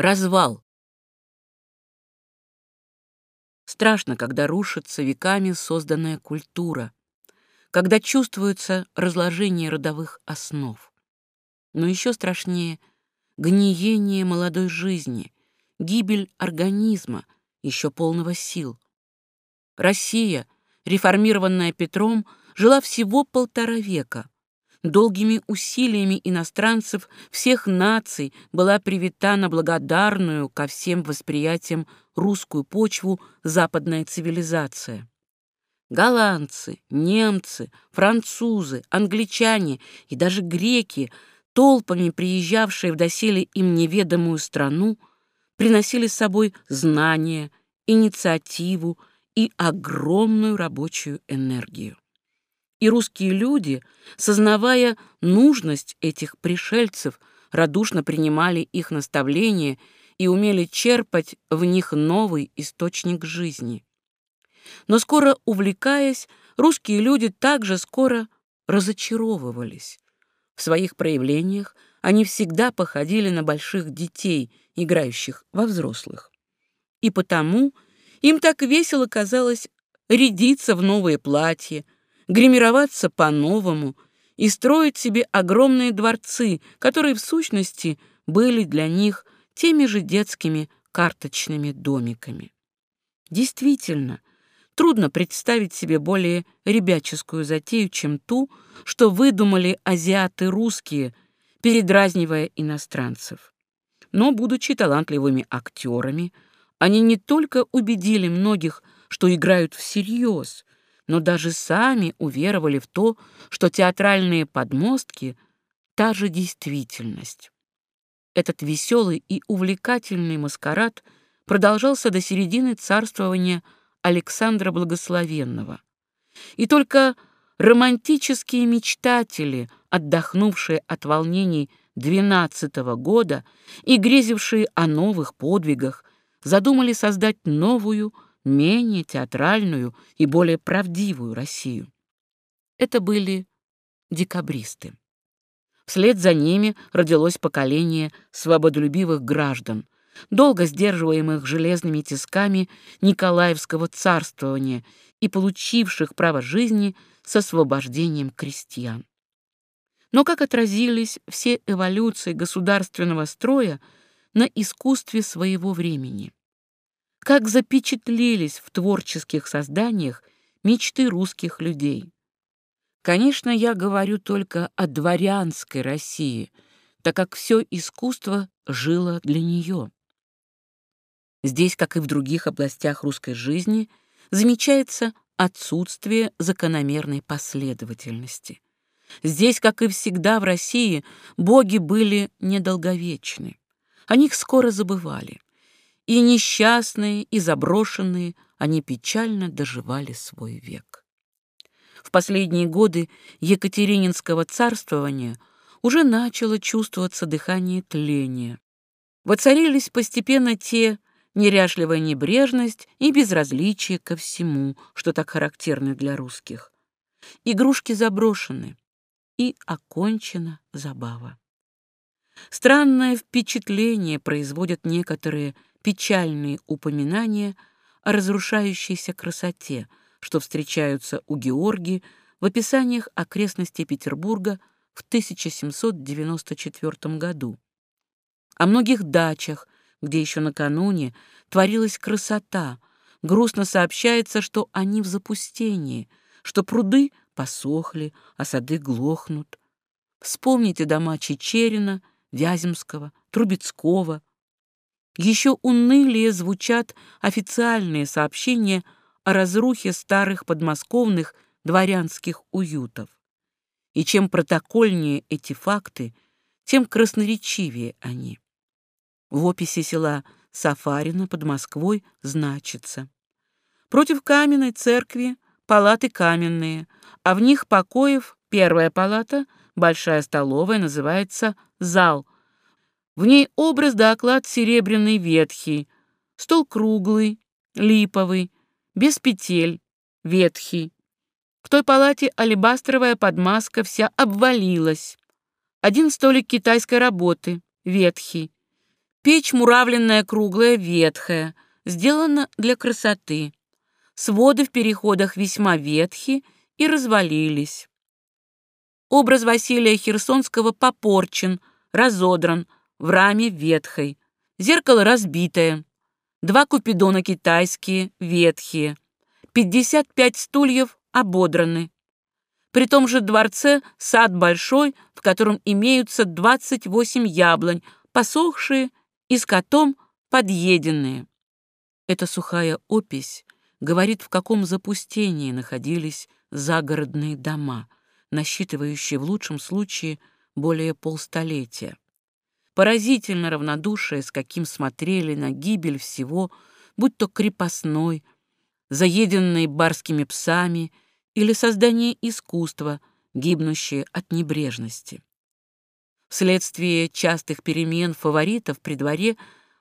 Развал. Страшно, когда рушится веками созданная культура, когда чувствуется разложение родовых основ. Но еще страшнее — гниение молодой жизни, гибель организма, еще полного сил. Россия, реформированная Петром, жила всего полтора века, долгими усилиями иностранцев всех наций была привита на благодарную ко всем восприятиям русскую почву западная цивилизация. Голландцы, немцы, французы, англичане и даже греки, толпами приезжавшие в доселе им неведомую страну, приносили с собой знания, инициативу и огромную рабочую энергию. И русские люди, сознавая нужность этих пришельцев, радушно принимали их наставления и умели черпать в них новый источник жизни. Но скоро увлекаясь, русские люди также скоро разочаровывались. В своих проявлениях они всегда походили на больших детей, играющих во взрослых. И потому им так весело казалось рядиться в новые платья, гримироваться по-новому и строить себе огромные дворцы, которые в сущности были для них теми же детскими карточными домиками. Действительно, трудно представить себе более ребяческую затею, чем ту, что выдумали азиаты русские, передразнивая иностранцев. Но, будучи талантливыми актерами, они не только убедили многих, что играют всерьез, но даже сами уверовали в то, что театральные подмостки — та же действительность. Этот веселый и увлекательный маскарад продолжался до середины царствования Александра Благословенного. И только романтические мечтатели, отдохнувшие от волнений двенадцатого года и грезившие о новых подвигах, задумали создать новую, менее театральную и более правдивую Россию. Это были декабристы. Вслед за ними родилось поколение свободолюбивых граждан, долго сдерживаемых железными тисками Николаевского царствования и получивших право жизни с освобождением крестьян. Но как отразились все эволюции государственного строя на искусстве своего времени? Как запечатлелись в творческих созданиях мечты русских людей. Конечно, я говорю только о дворянской России, так как все искусство жило для нее. Здесь, как и в других областях русской жизни, замечается отсутствие закономерной последовательности. Здесь, как и всегда в России, боги были недолговечны. О них скоро забывали и несчастные, и заброшенные, они печально доживали свой век. В последние годы Екатерининского царствования уже начало чувствоваться дыхание тления. Воцарились постепенно те неряшливая небрежность и безразличие ко всему, что так характерно для русских. Игрушки заброшены, и окончена забава. Странное впечатление производят некоторые печальные упоминания о разрушающейся красоте, что встречаются у Георгии в описаниях окрестностей Петербурга в 1794 году. О многих дачах, где еще накануне творилась красота, грустно сообщается, что они в запустении, что пруды посохли, а сады глохнут. Вспомните дома Чечерина, Вяземского, Трубецкого, еще унылее звучат официальные сообщения о разрухе старых подмосковных дворянских уютов. И чем протокольнее эти факты, тем красноречивее они. В описи села Сафарина под Москвой значится. Против каменной церкви палаты каменные, а в них покоев первая палата, большая столовая, называется зал, в ней образ да оклад серебряный ветхий, стол круглый, липовый, без петель, ветхий. В той палате алебастровая подмазка вся обвалилась. Один столик китайской работы, ветхий. Печь муравленная, круглая, ветхая, сделана для красоты. Своды в переходах весьма ветхи и развалились. Образ Василия Херсонского попорчен, разодран, в раме ветхой. Зеркало разбитое. Два купидона китайские, ветхие. 55 стульев ободраны. При том же дворце сад большой, в котором имеются 28 яблонь, посохшие и с котом подъеденные. Эта сухая опись говорит, в каком запустении находились загородные дома, насчитывающие в лучшем случае более полстолетия. Поразительно равнодушие, с каким смотрели на гибель всего, будь то крепостной, заеденный барскими псами или создание искусства, гибнущее от небрежности. Вследствие частых перемен фаворитов при дворе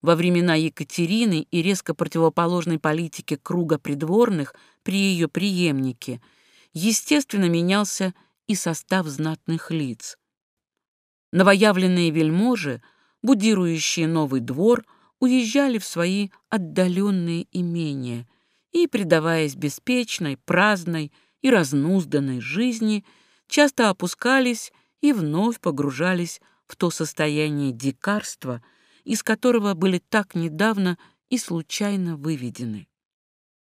во времена Екатерины и резко противоположной политике круга придворных при ее преемнике, естественно, менялся и состав знатных лиц. Новоявленные вельможи, будирующие новый двор, уезжали в свои отдаленные имения и, предаваясь беспечной, праздной и разнузданной жизни, часто опускались и вновь погружались в то состояние дикарства, из которого были так недавно и случайно выведены.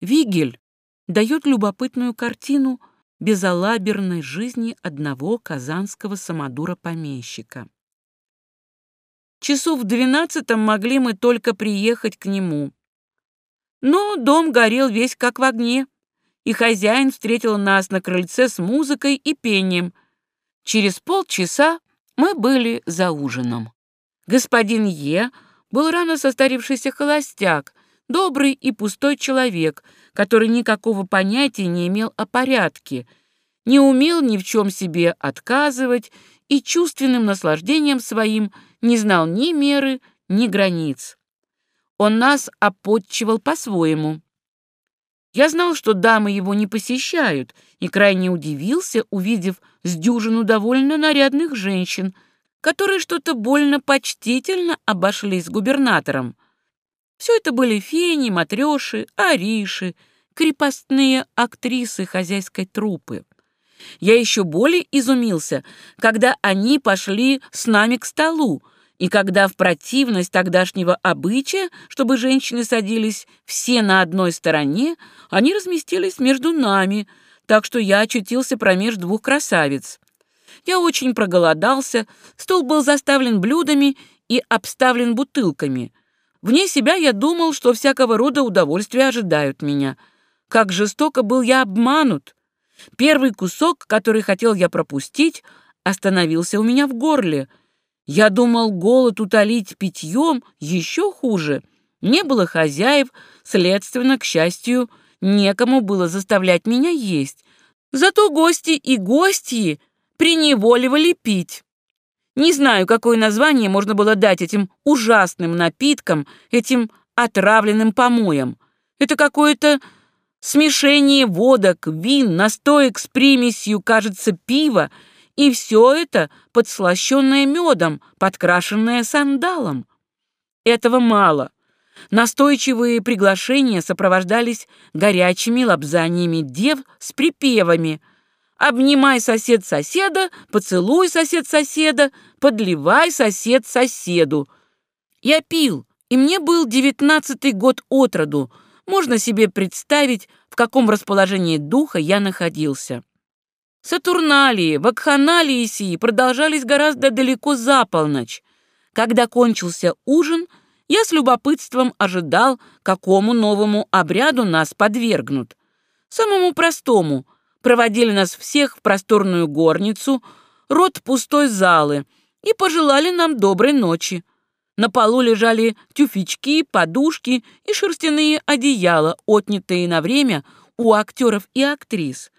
Вигель дает любопытную картину безалаберной жизни одного казанского самодура-помещика. Часов в двенадцатом могли мы только приехать к нему. Но дом горел весь как в огне, и хозяин встретил нас на крыльце с музыкой и пением. Через полчаса мы были за ужином. Господин Е был рано состарившийся холостяк, добрый и пустой человек, который никакого понятия не имел о порядке, не умел ни в чем себе отказывать и чувственным наслаждением своим не знал ни меры, ни границ. Он нас опотчивал по-своему. Я знал, что дамы его не посещают, и крайне удивился, увидев с дюжину довольно нарядных женщин, которые что-то больно почтительно обошлись с губернатором. Все это были фени, матреши, ариши, крепостные актрисы хозяйской труппы. Я еще более изумился, когда они пошли с нами к столу, и когда в противность тогдашнего обычая, чтобы женщины садились все на одной стороне, они разместились между нами, так что я очутился промеж двух красавиц. Я очень проголодался, стол был заставлен блюдами и обставлен бутылками. Вне себя я думал, что всякого рода удовольствия ожидают меня. Как жестоко был я обманут. Первый кусок, который хотел я пропустить, остановился у меня в горле. Я думал, голод утолить питьем еще хуже. Не было хозяев, следственно, к счастью, некому было заставлять меня есть. Зато гости и гостьи приневоливали пить. Не знаю, какое название можно было дать этим ужасным напиткам, этим отравленным помоям. Это какое-то смешение водок, вин, настоек с примесью, кажется, пива, и все это подслащенное медом, подкрашенное сандалом. Этого мало. Настойчивые приглашения сопровождались горячими лобзаниями дев с припевами — Обнимай сосед соседа, поцелуй сосед соседа, подливай сосед соседу. Я пил, и мне был девятнадцатый год от роду. Можно себе представить, в каком расположении духа я находился. Сатурналии, вакханалии сии продолжались гораздо далеко за полночь. Когда кончился ужин, я с любопытством ожидал, какому новому обряду нас подвергнут. Самому простому — проводили нас всех в просторную горницу, рот пустой залы и пожелали нам доброй ночи. На полу лежали тюфячки, подушки и шерстяные одеяла, отнятые на время у актеров и актрис.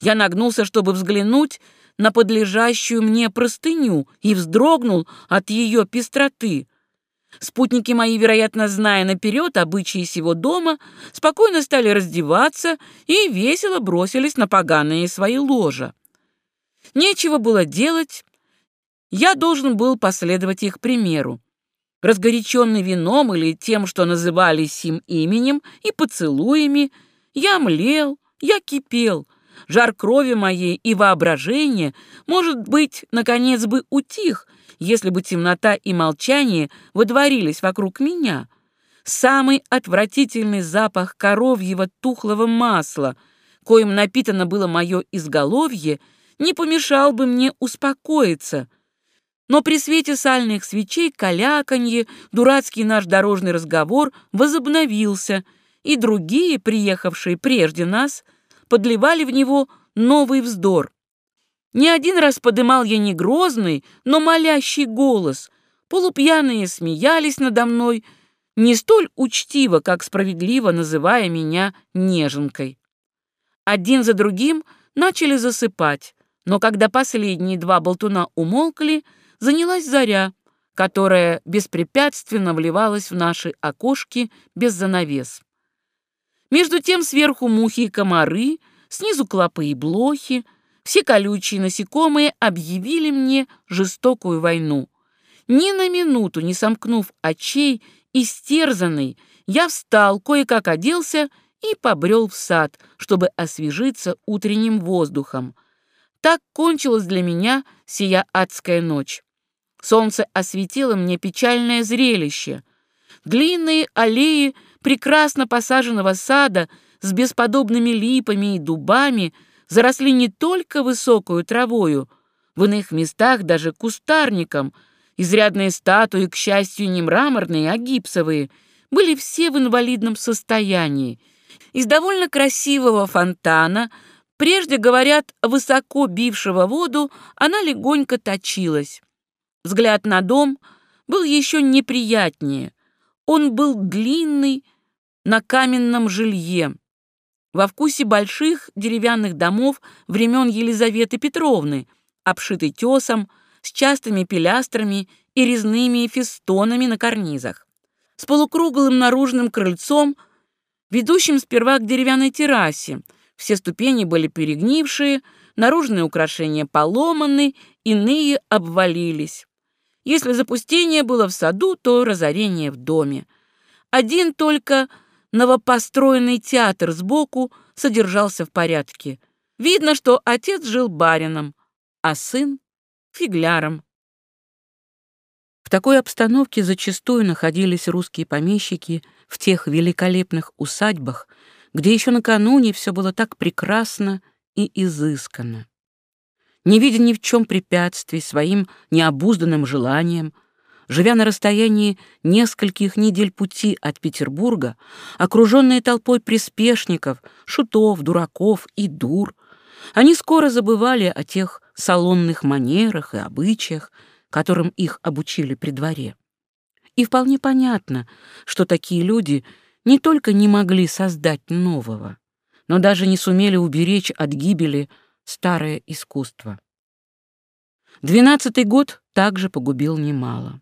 Я нагнулся, чтобы взглянуть на подлежащую мне простыню и вздрогнул от ее пестроты. Спутники мои, вероятно, зная наперед обычаи сего дома, спокойно стали раздеваться и весело бросились на поганые свои ложа. Нечего было делать, я должен был последовать их примеру. Разгоряченный вином или тем, что называли сим именем, и поцелуями, я млел, я кипел, жар крови моей и воображения, может быть, наконец бы утих, если бы темнота и молчание водворились вокруг меня. Самый отвратительный запах коровьего тухлого масла, коим напитано было мое изголовье, не помешал бы мне успокоиться. Но при свете сальных свечей каляканье, дурацкий наш дорожный разговор возобновился, и другие, приехавшие прежде нас, подливали в него новый вздор. Не один раз подымал я не грозный, но молящий голос. Полупьяные смеялись надо мной, не столь учтиво, как справедливо называя меня неженкой. Один за другим начали засыпать, но когда последние два болтуна умолкли, занялась заря, которая беспрепятственно вливалась в наши окошки без занавес. Между тем сверху мухи и комары, снизу клопы и блохи, все колючие насекомые объявили мне жестокую войну. Ни на минуту не сомкнув очей, истерзанный, я встал, кое-как оделся и побрел в сад, чтобы освежиться утренним воздухом. Так кончилась для меня сия адская ночь. Солнце осветило мне печальное зрелище. Длинные аллеи прекрасно посаженного сада с бесподобными липами и дубами заросли не только высокую травою, в иных местах даже кустарником. Изрядные статуи, к счастью, не мраморные, а гипсовые, были все в инвалидном состоянии. Из довольно красивого фонтана, прежде, говорят, высоко бившего воду, она легонько точилась. Взгляд на дом был еще неприятнее. Он был длинный, на каменном жилье, во вкусе больших деревянных домов времен Елизаветы Петровны, обшитый тесом, с частыми пилястрами и резными фестонами на карнизах, с полукруглым наружным крыльцом, ведущим сперва к деревянной террасе. Все ступени были перегнившие, наружные украшения поломаны, иные обвалились. Если запустение было в саду, то разорение в доме. Один только новопостроенный театр сбоку содержался в порядке. Видно, что отец жил барином, а сын — фигляром. В такой обстановке зачастую находились русские помещики в тех великолепных усадьбах, где еще накануне все было так прекрасно и изысканно не видя ни в чем препятствий своим необузданным желаниям, живя на расстоянии нескольких недель пути от Петербурга, окруженные толпой приспешников, шутов, дураков и дур, они скоро забывали о тех салонных манерах и обычаях, которым их обучили при дворе. И вполне понятно, что такие люди не только не могли создать нового, но даже не сумели уберечь от гибели старое искусство. Двенадцатый год также погубил немало.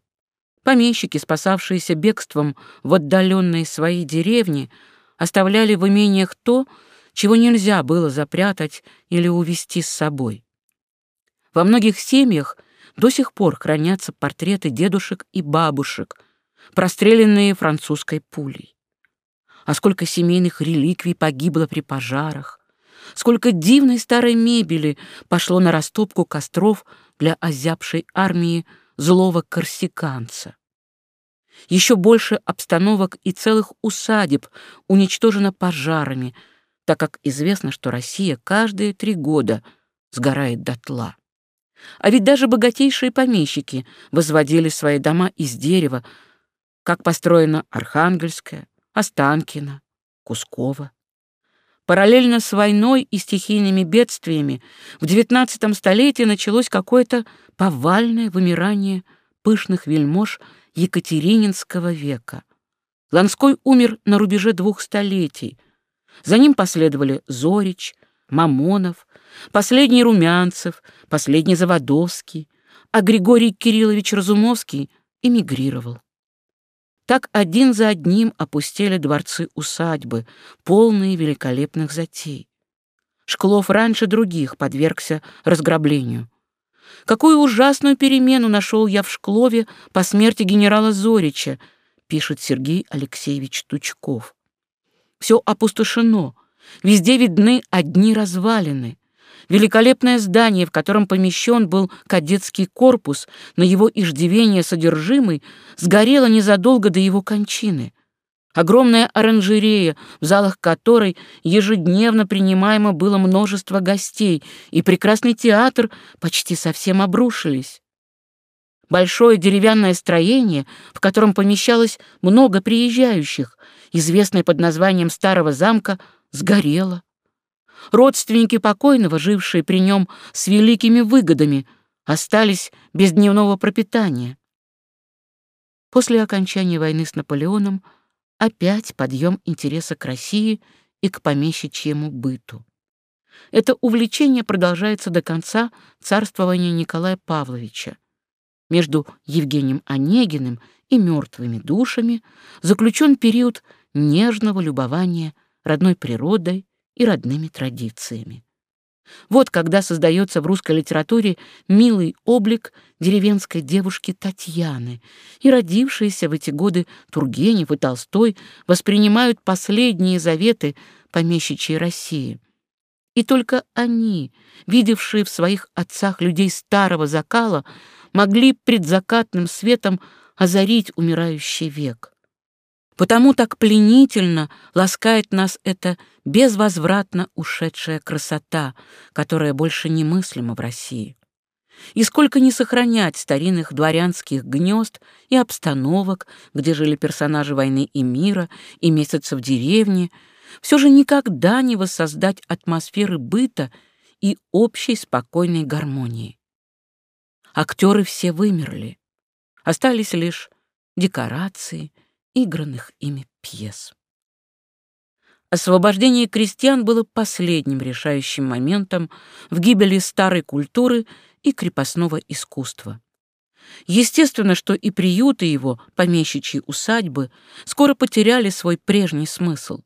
Помещики, спасавшиеся бегством в отдаленные свои деревни, оставляли в имениях то, чего нельзя было запрятать или увезти с собой. Во многих семьях до сих пор хранятся портреты дедушек и бабушек, простреленные французской пулей. А сколько семейных реликвий погибло при пожарах, сколько дивной старой мебели пошло на растопку костров для озябшей армии злого корсиканца. Еще больше обстановок и целых усадеб уничтожено пожарами, так как известно, что Россия каждые три года сгорает дотла. А ведь даже богатейшие помещики возводили свои дома из дерева, как построено Архангельское, Останкино, Кусково. Параллельно с войной и стихийными бедствиями в XIX столетии началось какое-то повальное вымирание пышных вельмож Екатерининского века. Ланской умер на рубеже двух столетий. За ним последовали Зорич, Мамонов, последний Румянцев, последний Заводовский, а Григорий Кириллович Разумовский эмигрировал. Так один за одним опустили дворцы-усадьбы, полные великолепных затей. Шклов раньше других подвергся разграблению. Какую ужасную перемену нашел я в Шклове по смерти генерала Зорича, пишет Сергей Алексеевич Тучков. Все опустошено, везде видны одни развалины. Великолепное здание, в котором помещен был кадетский корпус, на его иждивение содержимый, сгорело незадолго до его кончины. Огромная оранжерея, в залах которой ежедневно принимаемо было множество гостей, и прекрасный театр почти совсем обрушились. Большое деревянное строение, в котором помещалось много приезжающих, известное под названием Старого замка, сгорело. Родственники покойного, жившие при нем с великими выгодами, остались без дневного пропитания. После окончания войны с Наполеоном опять подъем интереса к России и к помещичьему быту. Это увлечение продолжается до конца царствования Николая Павловича. Между Евгением Онегиным и мертвыми душами заключен период нежного любования родной природой и родными традициями. Вот когда создается в русской литературе милый облик деревенской девушки Татьяны, и родившиеся в эти годы Тургенев и Толстой воспринимают последние заветы помещичьей России. И только они, видевшие в своих отцах людей старого закала, могли предзакатным светом озарить умирающий век. Потому так пленительно ласкает нас эта безвозвратно ушедшая красота, которая больше немыслима в России. И сколько не сохранять старинных дворянских гнезд и обстановок, где жили персонажи войны и мира, и месяца в деревне, все же никогда не воссоздать атмосферы быта и общей спокойной гармонии. Актеры все вымерли. Остались лишь декорации — игранных ими пьес. Освобождение крестьян было последним решающим моментом в гибели старой культуры и крепостного искусства. Естественно, что и приюты его, помещичьи усадьбы, скоро потеряли свой прежний смысл.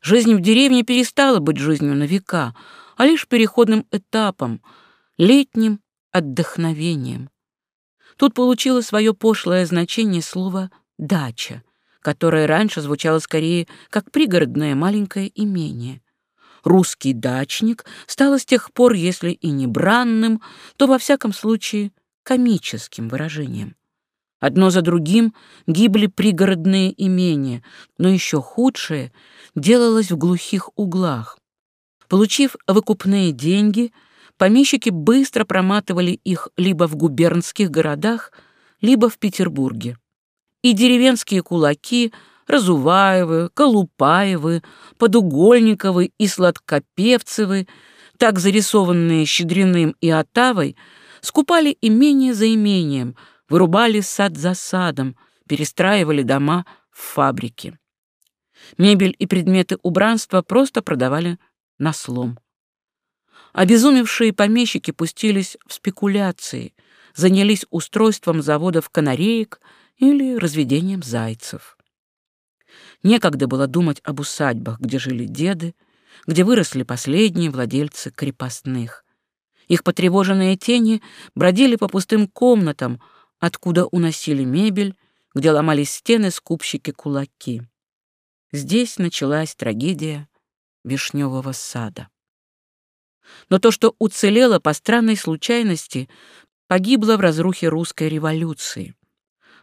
Жизнь в деревне перестала быть жизнью на века, а лишь переходным этапом, летним отдохновением. Тут получило свое пошлое значение слово «дача», которое раньше звучало скорее как пригородное маленькое имение. Русский дачник стал с тех пор, если и не бранным, то во всяком случае комическим выражением. Одно за другим гибли пригородные имения, но еще худшее делалось в глухих углах. Получив выкупные деньги, помещики быстро проматывали их либо в губернских городах, либо в Петербурге и деревенские кулаки Разуваевы, Колупаевы, Подугольниковы и Сладкопевцевы, так зарисованные Щедриным и Отавой, скупали имение за имением, вырубали сад за садом, перестраивали дома в фабрики. Мебель и предметы убранства просто продавали на слом. Обезумевшие помещики пустились в спекуляции, занялись устройством заводов канареек — или разведением зайцев. Некогда было думать об усадьбах, где жили деды, где выросли последние владельцы крепостных. Их потревоженные тени бродили по пустым комнатам, откуда уносили мебель, где ломались стены скупщики-кулаки. Здесь началась трагедия вишневого сада. Но то, что уцелело по странной случайности, погибло в разрухе русской революции.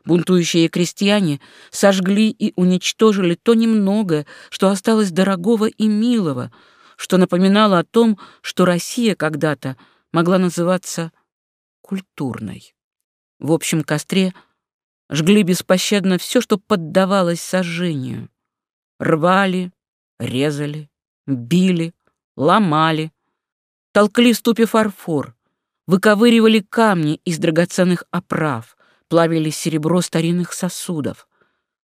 Бунтующие крестьяне сожгли и уничтожили то немногое, что осталось дорогого и милого, что напоминало о том, что Россия когда-то могла называться культурной. В общем костре жгли беспощадно все, что поддавалось сожжению. Рвали, резали, били, ломали, толкли в ступе фарфор, выковыривали камни из драгоценных оправ — плавили серебро старинных сосудов.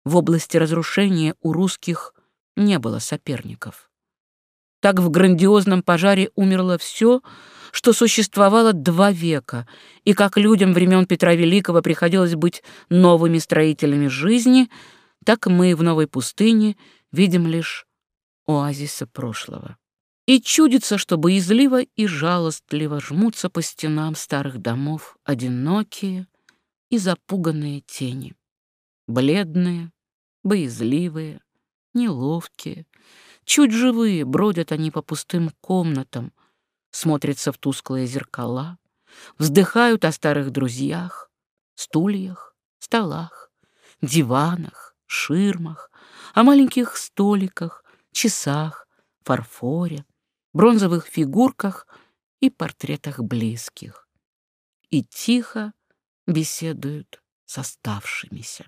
В области разрушения у русских не было соперников. Так в грандиозном пожаре умерло все, что существовало два века, и как людям времен Петра Великого приходилось быть новыми строителями жизни, так мы в новой пустыне видим лишь оазисы прошлого. И чудится, что боязливо и жалостливо жмутся по стенам старых домов одинокие и запуганные тени. Бледные, боязливые, неловкие, чуть живые бродят они по пустым комнатам, смотрятся в тусклые зеркала, вздыхают о старых друзьях, стульях, столах, диванах, ширмах, о маленьких столиках, часах, фарфоре, бронзовых фигурках и портретах близких. И тихо беседуют с оставшимися.